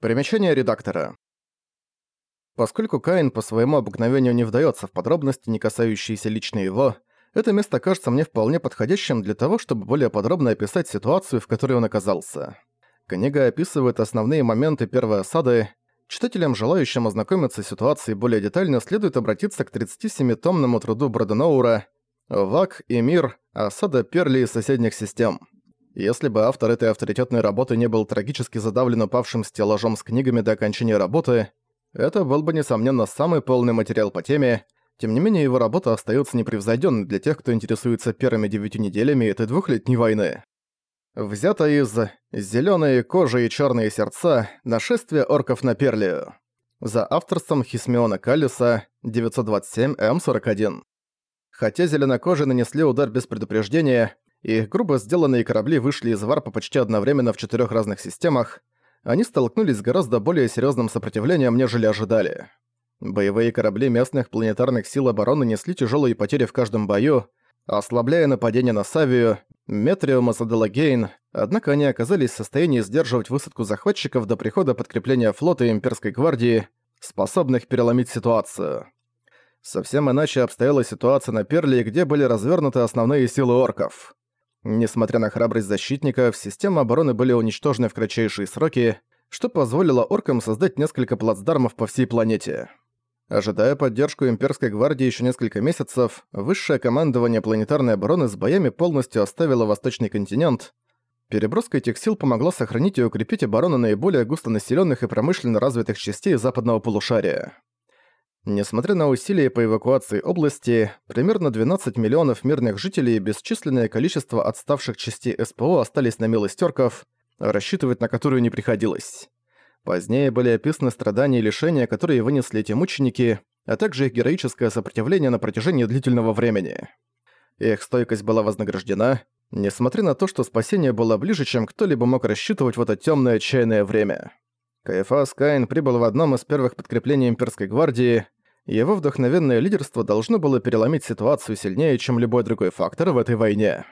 Примечание редактора. Поскольку Каин по своему обыкновению не вдаётся в подробности, не касающиеся лично его, это место кажется мне вполне подходящим для того, чтобы более подробно описать ситуацию, в которой он оказался. Книга описывает основные моменты первой осады. Читателям, желающим ознакомиться с ситуацией более детально, следует обратиться к 37-томному труду Броденоура «Вак и мир. Осада Перли и соседних систем». Если бы автор этой авторитетной работы не был трагически задавлен упавшим стеллажом с книгами до окончания работы, это был бы, несомненно, самый полный материал по теме, тем не менее его работа остается непревзойденной для тех, кто интересуется первыми девятью неделями этой двухлетней войны. Взято из «Зелёные кожи и черные сердца. Нашествие орков на Перлию». За авторством Хисмиона Каллиса 927М41. Хотя зеленокожие нанесли удар без предупреждения, и грубо сделанные корабли вышли из варпа почти одновременно в четырех разных системах, они столкнулись с гораздо более серьезным сопротивлением, нежели ожидали. Боевые корабли местных планетарных сил обороны несли тяжелые потери в каждом бою, ослабляя нападение на Савию, Метриум и Саделагейн, однако они оказались в состоянии сдерживать высадку захватчиков до прихода подкрепления флота Имперской гвардии, способных переломить ситуацию. Совсем иначе обстояла ситуация на Перле, где были развернуты основные силы орков. Несмотря на храбрость защитников, системы обороны были уничтожены в кратчайшие сроки, что позволило оркам создать несколько плацдармов по всей планете. Ожидая поддержку имперской гвардии еще несколько месяцев, высшее командование планетарной обороны с боями полностью оставило Восточный континент. Переброска этих сил помогла сохранить и укрепить оборону наиболее густонаселенных и промышленно развитых частей западного полушария. Несмотря на усилия по эвакуации области, примерно 12 миллионов мирных жителей и бесчисленное количество отставших частей СПО остались на милость орков, рассчитывать на которую не приходилось. Позднее были описаны страдания и лишения, которые вынесли эти мученики, а также их героическое сопротивление на протяжении длительного времени. Их стойкость была вознаграждена, несмотря на то, что спасение было ближе, чем кто-либо мог рассчитывать в это темное отчаянное время. Кайфас Каин прибыл в одном из первых подкреплений имперской гвардии, его вдохновенное лидерство должно было переломить ситуацию сильнее, чем любой другой фактор в этой войне.